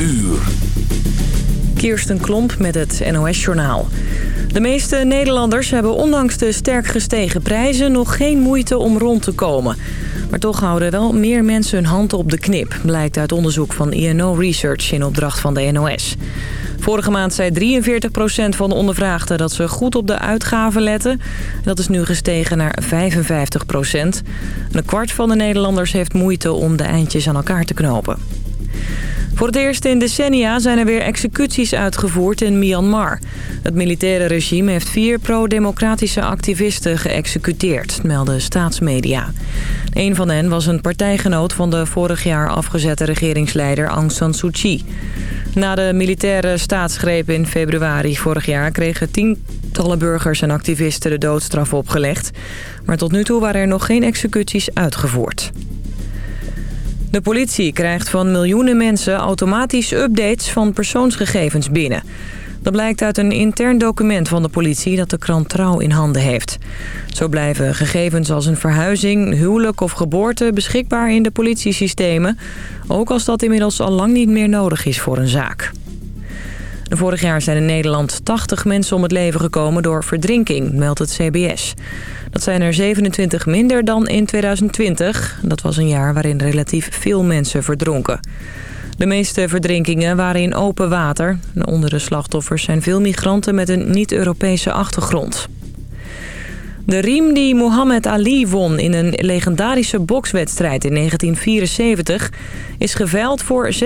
uur. Kirsten Klomp met het NOS-journaal. De meeste Nederlanders hebben ondanks de sterk gestegen prijzen... nog geen moeite om rond te komen. Maar toch houden wel meer mensen hun hand op de knip... blijkt uit onderzoek van INO Research in opdracht van de NOS. Vorige maand zei 43% van de ondervraagden dat ze goed op de uitgaven letten. Dat is nu gestegen naar 55% Een kwart van de Nederlanders heeft moeite om de eindjes aan elkaar te knopen. Voor het eerst in decennia zijn er weer executies uitgevoerd in Myanmar. Het militaire regime heeft vier pro-democratische activisten geëxecuteerd, melden staatsmedia. Een van hen was een partijgenoot van de vorig jaar afgezette regeringsleider Aung San Suu Kyi. Na de militaire staatsgreep in februari vorig jaar kregen tientallen burgers en activisten de doodstraf opgelegd. Maar tot nu toe waren er nog geen executies uitgevoerd. De politie krijgt van miljoenen mensen automatisch updates van persoonsgegevens binnen. Dat blijkt uit een intern document van de politie dat de krant Trouw in handen heeft. Zo blijven gegevens als een verhuizing, huwelijk of geboorte beschikbaar in de politiesystemen. Ook als dat inmiddels al lang niet meer nodig is voor een zaak. Vorig jaar zijn in Nederland 80 mensen om het leven gekomen door verdrinking, meldt het CBS. Dat zijn er 27 minder dan in 2020. Dat was een jaar waarin relatief veel mensen verdronken. De meeste verdrinkingen waren in open water. Onder de slachtoffers zijn veel migranten met een niet-Europese achtergrond. De riem die Muhammad Ali won in een legendarische bokswedstrijd in 1974... is geveild voor 6,2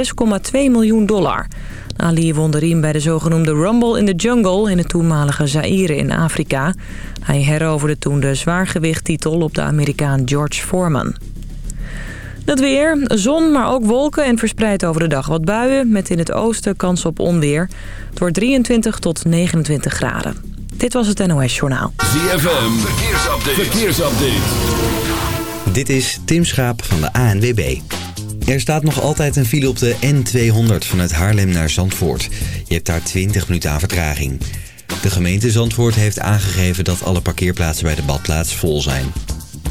miljoen dollar. Ali won de riem bij de zogenoemde Rumble in the Jungle... in het toenmalige Zaire in Afrika. Hij heroverde toen de zwaargewichttitel op de Amerikaan George Foreman. Het weer, zon, maar ook wolken en verspreid over de dag wat buien... met in het oosten kans op onweer. Het wordt 23 tot 29 graden. Dit was het NOS Journaal. ZFM, verkeersupdate. verkeersupdate. Dit is Tim Schaap van de ANWB. Er staat nog altijd een file op de N200 vanuit Haarlem naar Zandvoort. Je hebt daar 20 minuten aan vertraging. De gemeente Zandvoort heeft aangegeven dat alle parkeerplaatsen bij de badplaats vol zijn.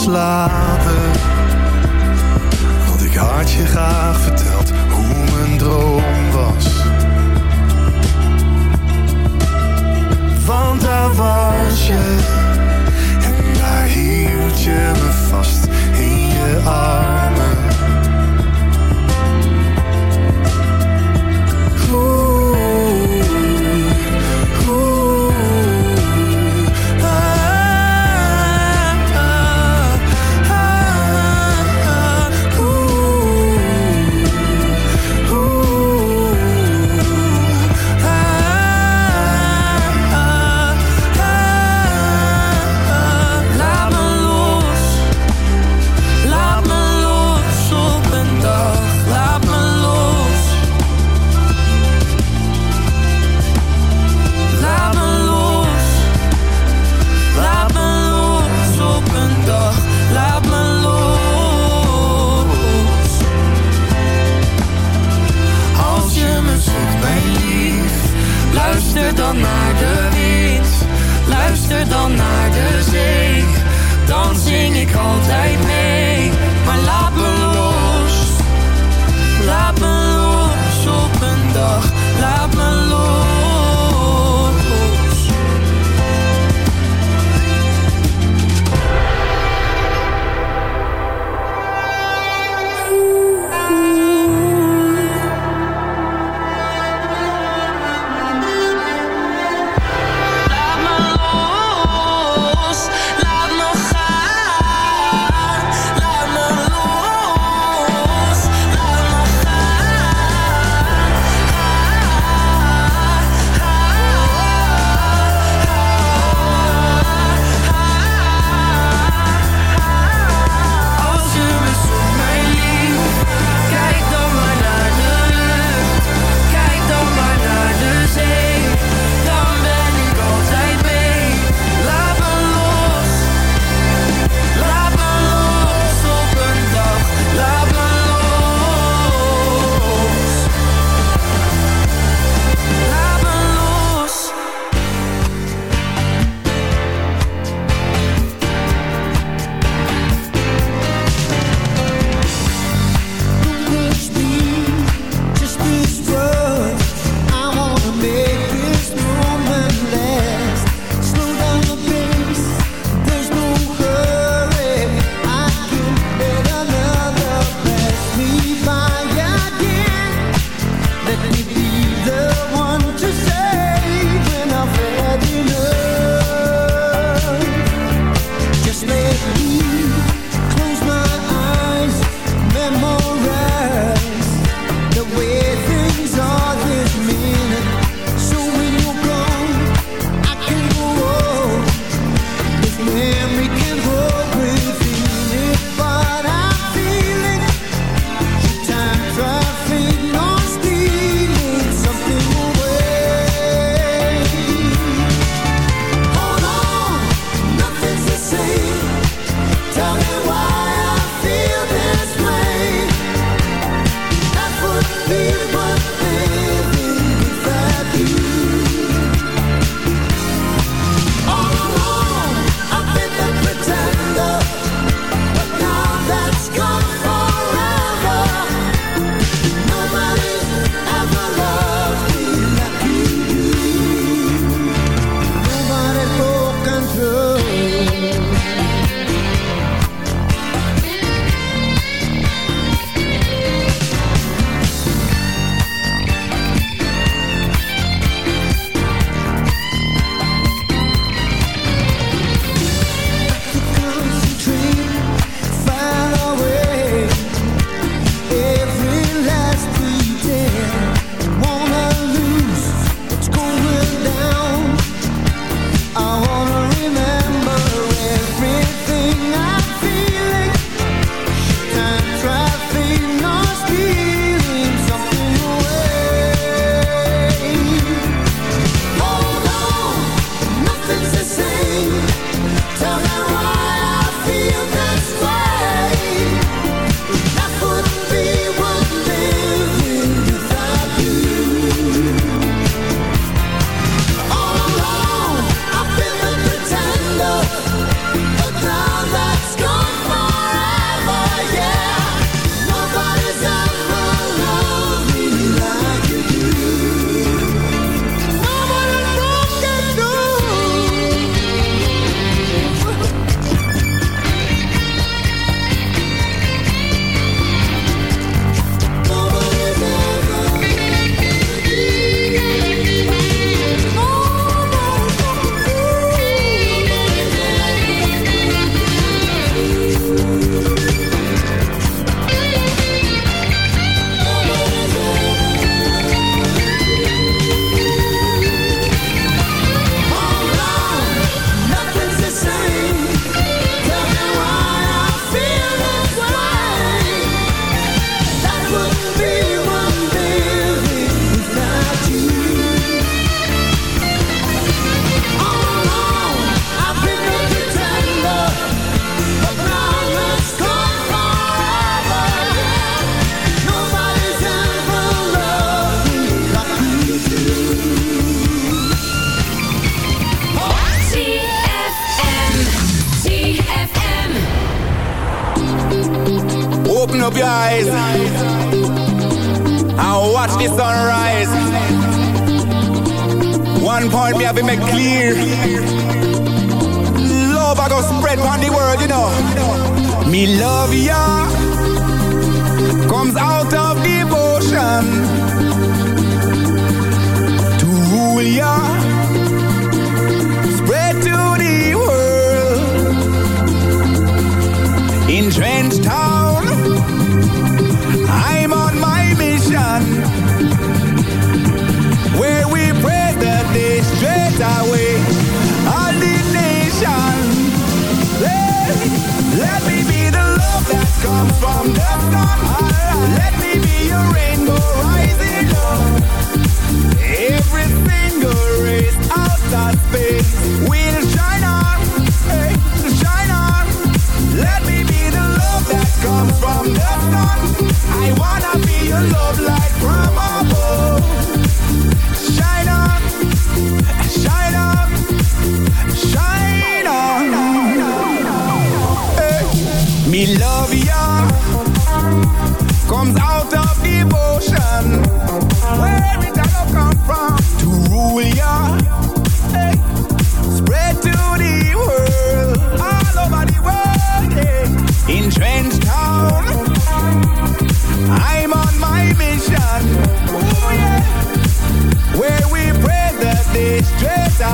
Slapen. Want ik had je graag verteld hoe mijn droom was. Want daar was je. En daar hield je me vast in je armen.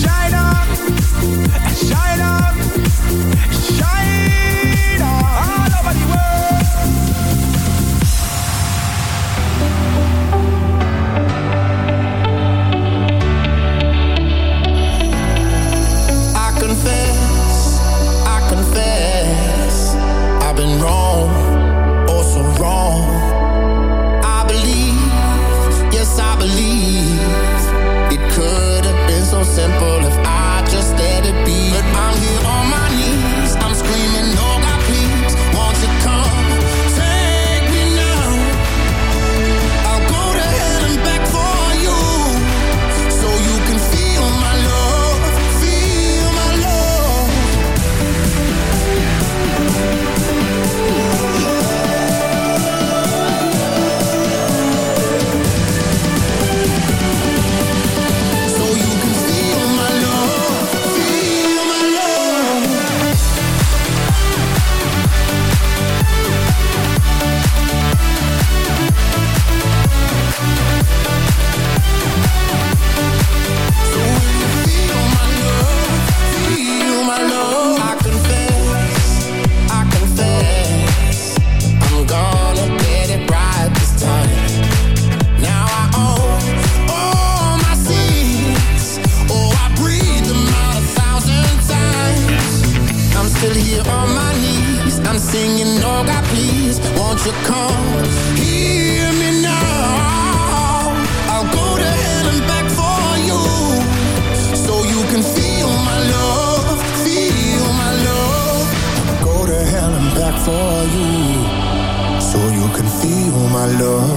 Shine up, shine up, shine calor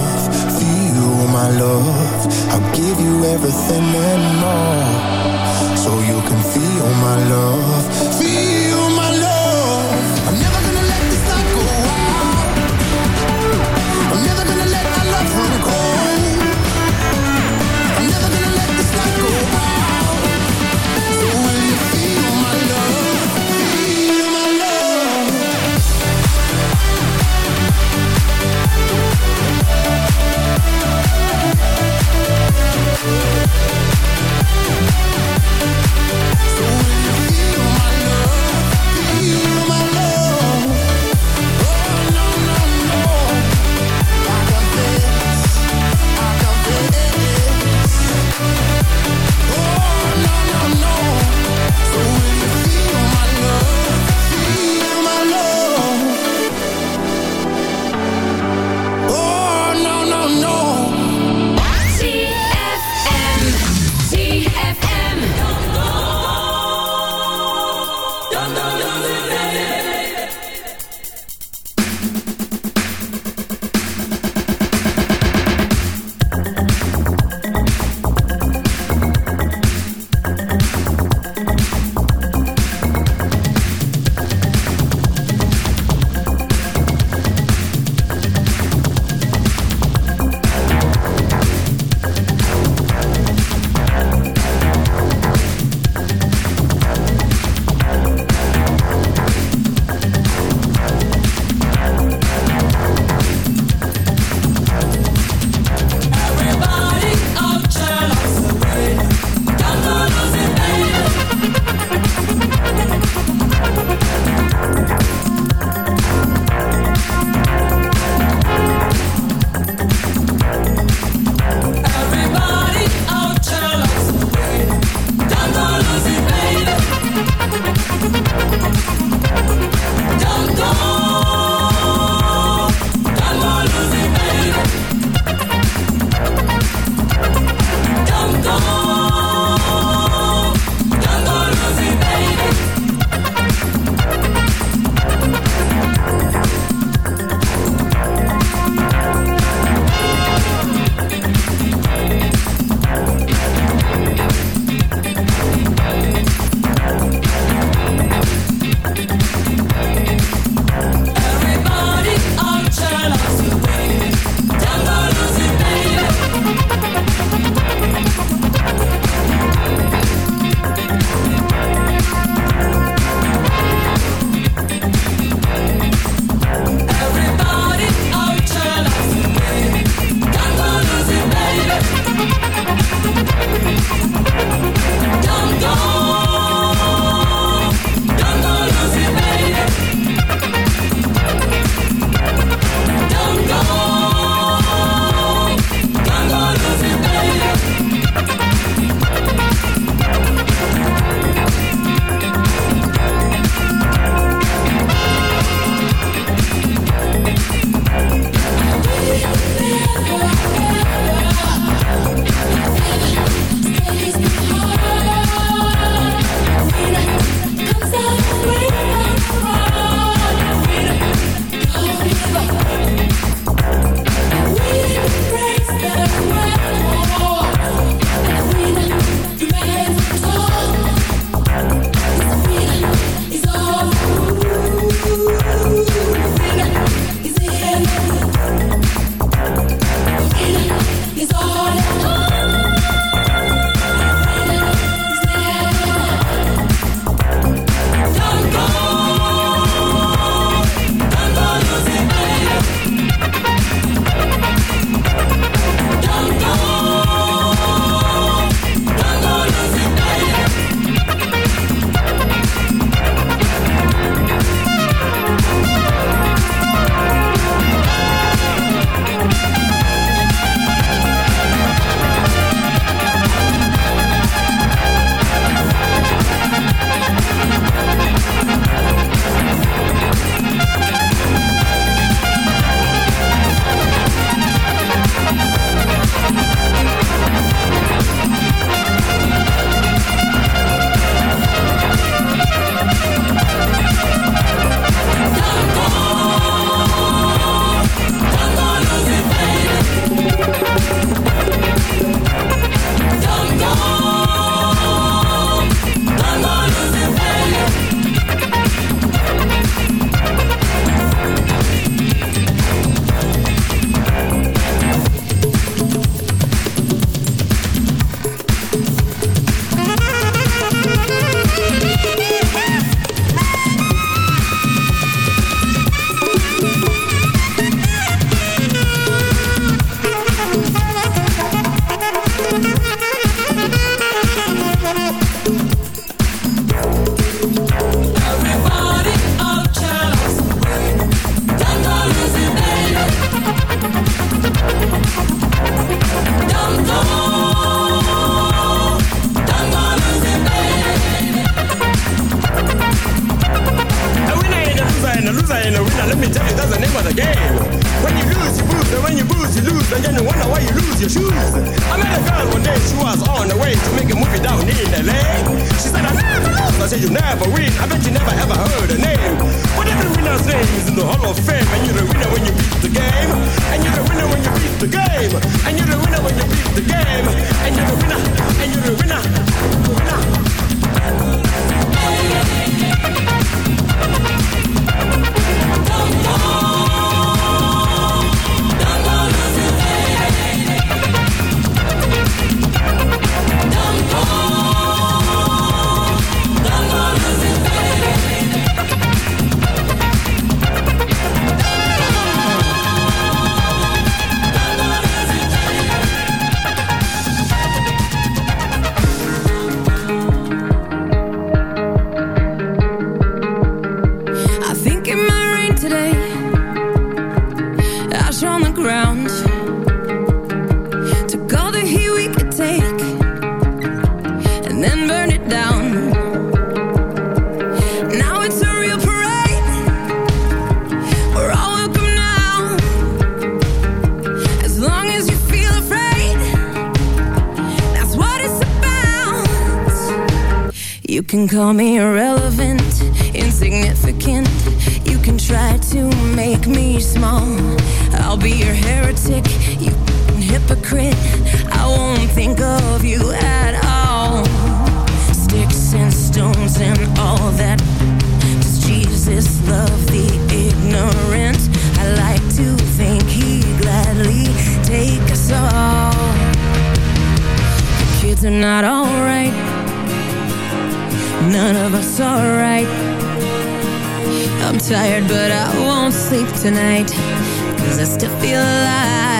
significant. You can try to make me small. I'll be your heretic, you hypocrite. I won't think of you at all. Sticks and stones and all that. Does Jesus love the ignorant? I like to think he gladly take us all. The kids are not alright. None of us are right I'm tired but I won't sleep tonight. Cause I still feel alive.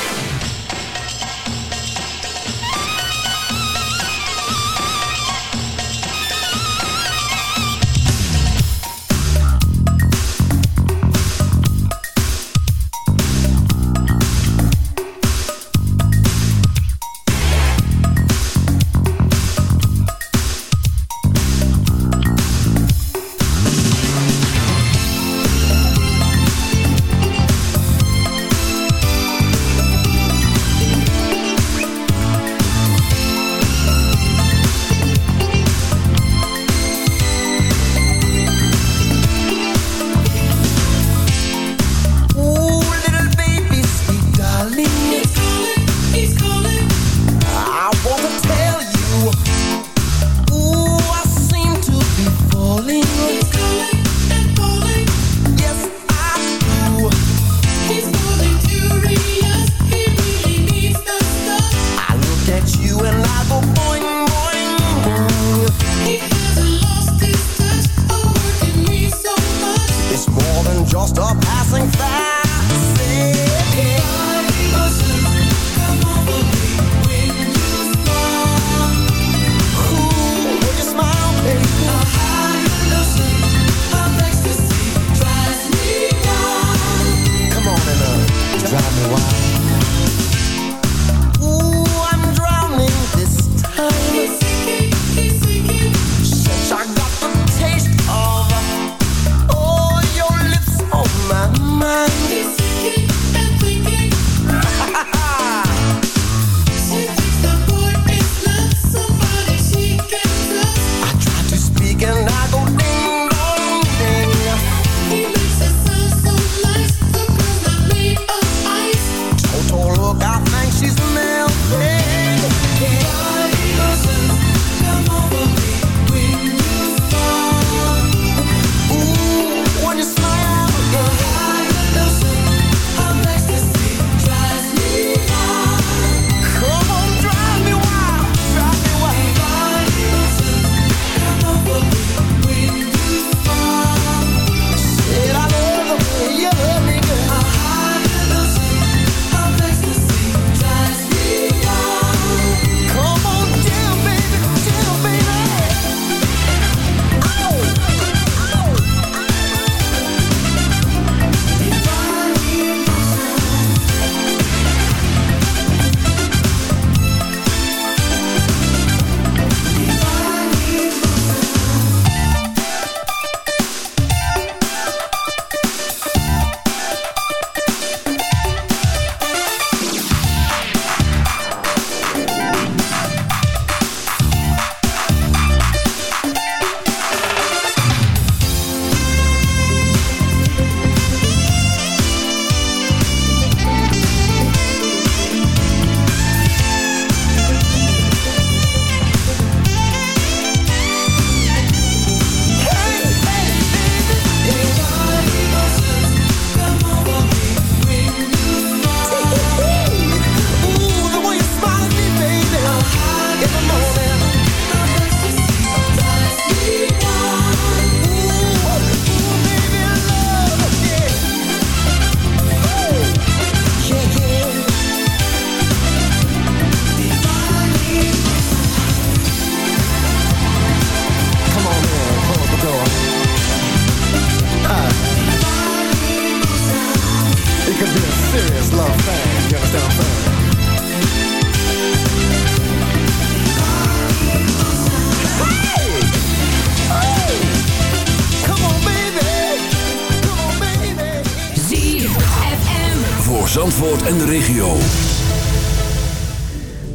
Zandvoort en de regio.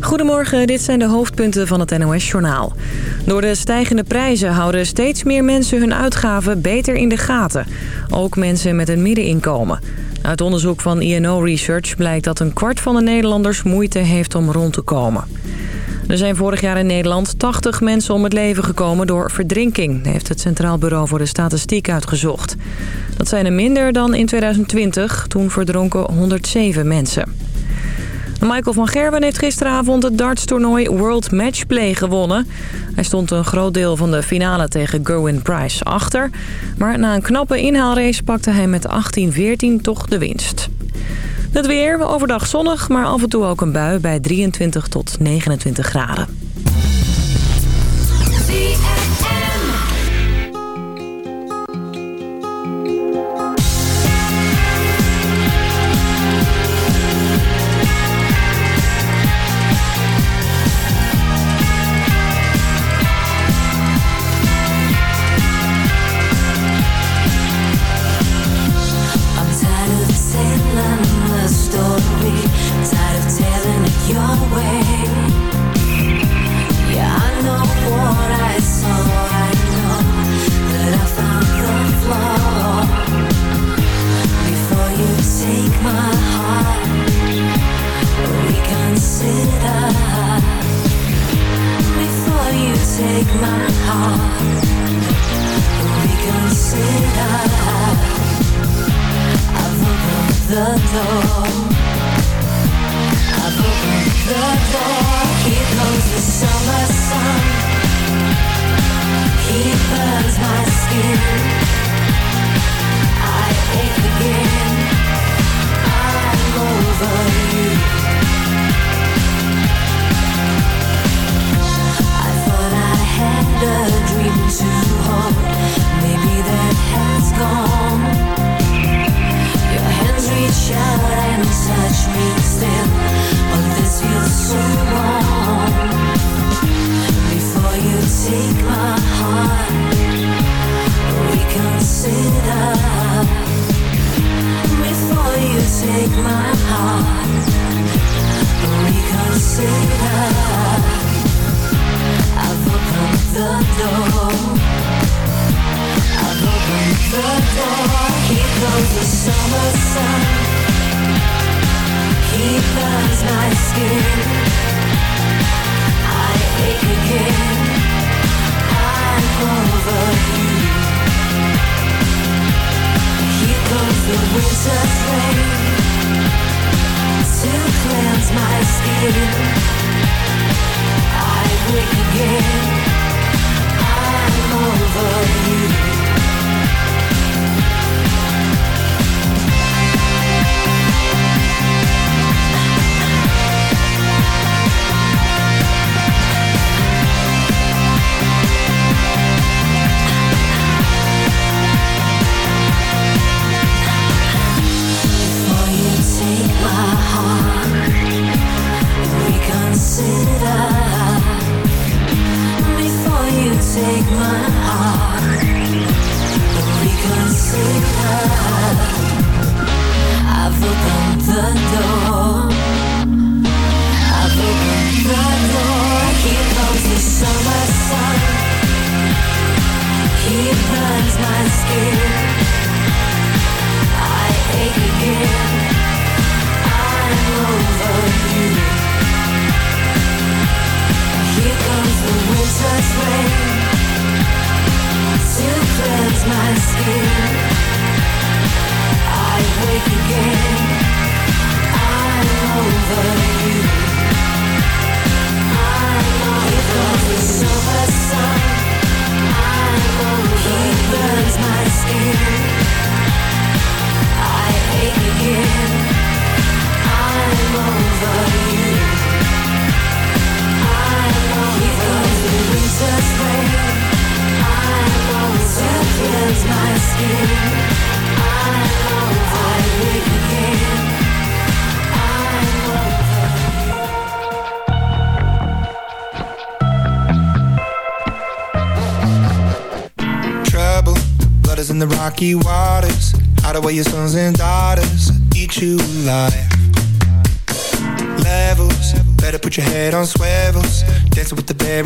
Goedemorgen, dit zijn de hoofdpunten van het NOS-journaal. Door de stijgende prijzen houden steeds meer mensen hun uitgaven beter in de gaten. Ook mensen met een middeninkomen. Uit onderzoek van INO Research blijkt dat een kwart van de Nederlanders moeite heeft om rond te komen. Er zijn vorig jaar in Nederland 80 mensen om het leven gekomen door verdrinking... heeft het Centraal Bureau voor de Statistiek uitgezocht. Dat zijn er minder dan in 2020, toen verdronken 107 mensen. Michael van Gerwen heeft gisteravond het dartstoernooi World Matchplay gewonnen. Hij stond een groot deel van de finale tegen Gerwin Price achter. Maar na een knappe inhaalrace pakte hij met 18-14 toch de winst. Het weer, overdag zonnig, maar af en toe ook een bui bij 23 tot 29 graden.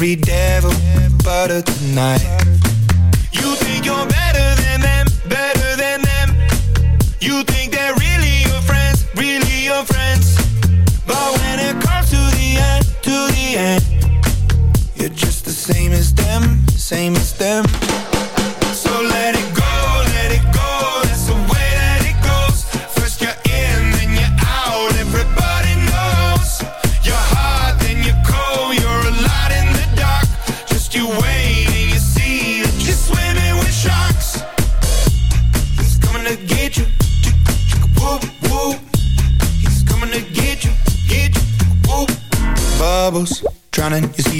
every devil but tonight.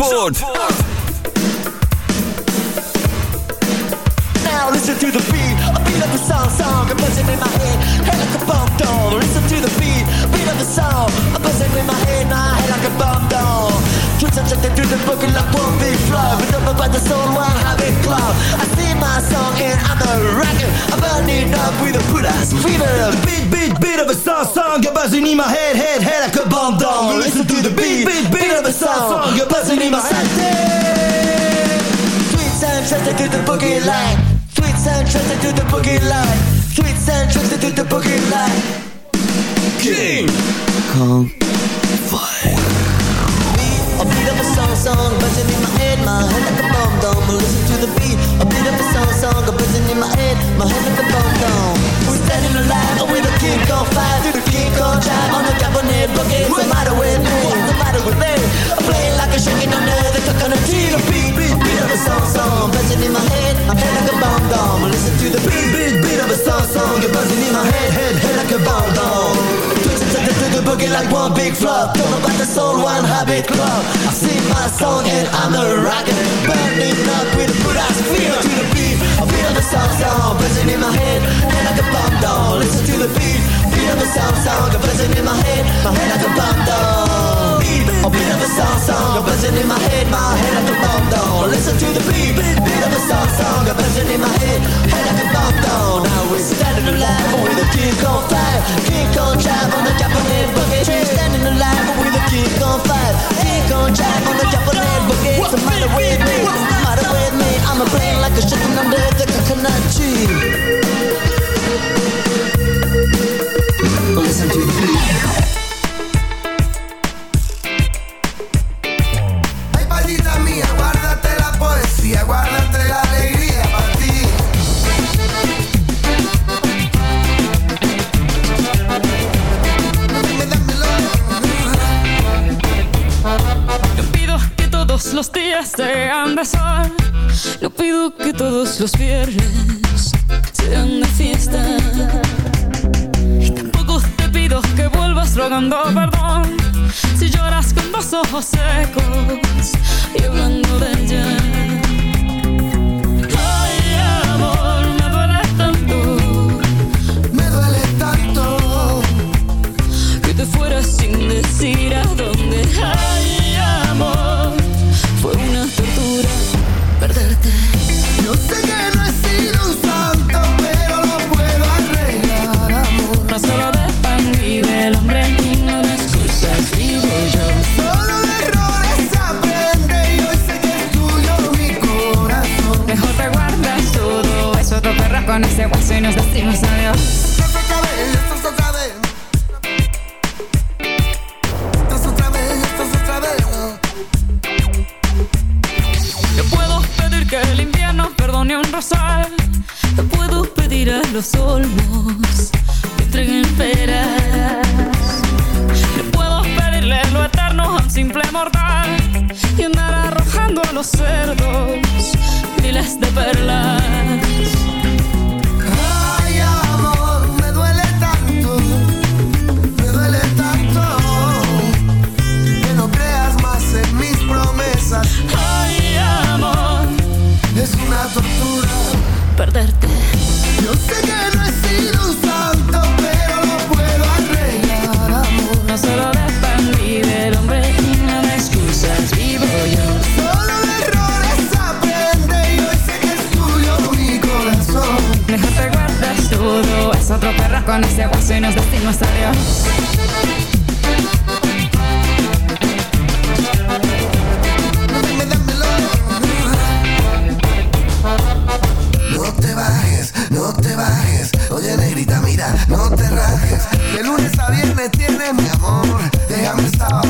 Zandvoort. my head, my head like a bomb beat, A beat of a song song, a buzzing in my head, my head like a bomb down. Listen to the beat, beat of a song song, a buzzing in my head, head like a bomb down. Now we're standing alive with a kick on fire, kick on drive on the Japanese boogie. circle pedir que el invierno perdone un rosal. No puedo pedir a los olmos que entreguen peras. No puedo pedirle lo eterno a un simple mortal y andar arrojando a los cerdos miles de perlas. Ay amor, me duele tanto, me duele tanto, que no creas más en mis promesas es una tortura perderte. Yo sé que no he sido un santo, pero lo puedo arreglar, amor. No solo de pan vive el hombre y no de excusas vivo yo. Solo de errores aprende y hoy sé que es tuyo mi corazón. Mejor te guardas todo, es otro perro con ese hueso y nos destino hasta Dios. no te rajes. De lunes a viernes tienes mi amor, déjame estar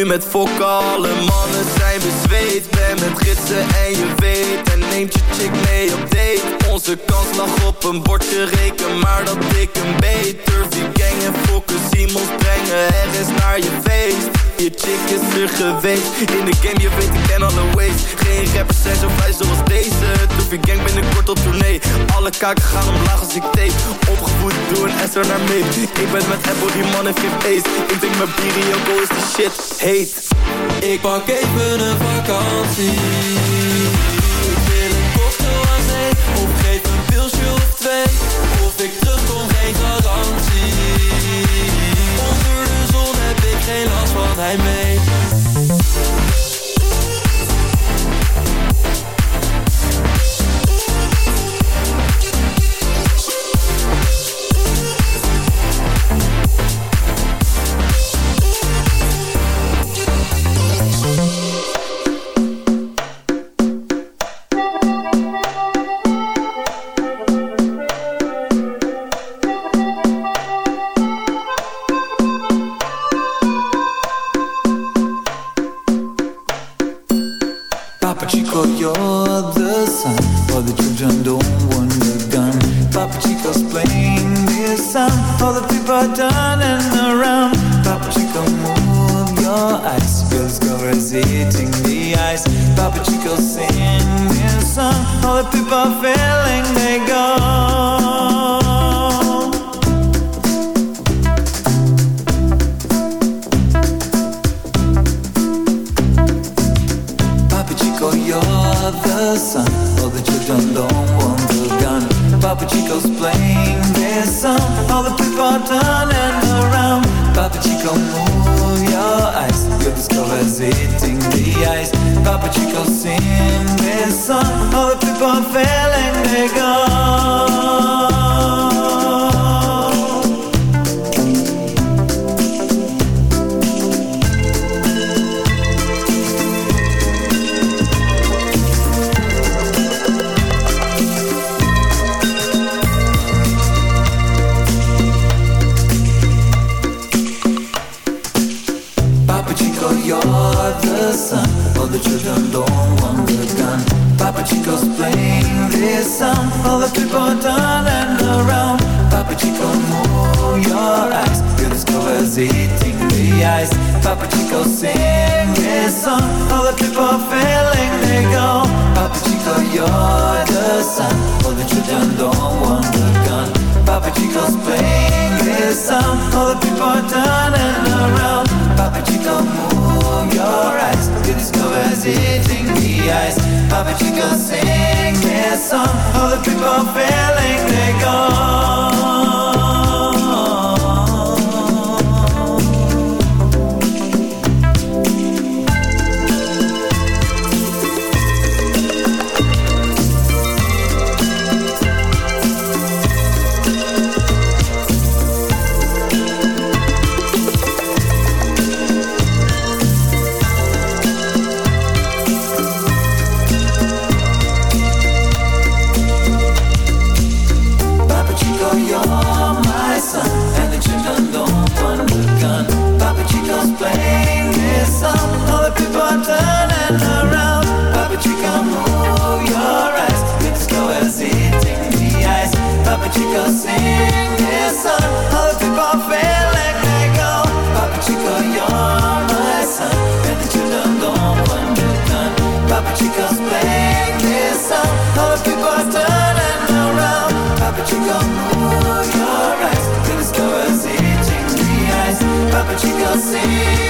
nu met fokken, alle mannen zijn bezweet. Ben met gidsen en je weet, en neemt je chick mee op date. Onze kans lag op een bordje, reken maar dat ik een gang en fokken, Simons brengen. Er is naar je feest. Je chick is er geweest, in de game je weet ik ken alle ways. Geen rappers zijn zo vrij zoals deze. Turfie gang binnenkort op tournee. Alle kaken gaan omlaag als ik tape. Opgevoed door een SR naar mee. Ik ben met Apple, die man heeft geen ace Ik drink mijn bier en Joko is de shit heet. Ik pak even een vakantie. Ik wil een cocktail aan zee. Of geef een pilsje of twee. Hij mee. The sun. All the children don't want the gun. Papa Chico's playing this song. All the people are turning around. Papa Chico, move your eyes. Your discover's eating the ice. Papa Chico, sing this song. All the people are feeling they go children don't want the gun. Papa Chico's playing this song All the people turning around. Papa Chico, move your eyes. Feel this is eating the ice. Papa Chico, sing this song All the people feeling they go. Papa Chico, you're the sun All the children don't want the gun. Papa Chico's playing this song All the people turning around. Papa Chico, move move your eyes. You discover as itching the eyes Papa Chico sing their song All the people feeling they're gone. but you go.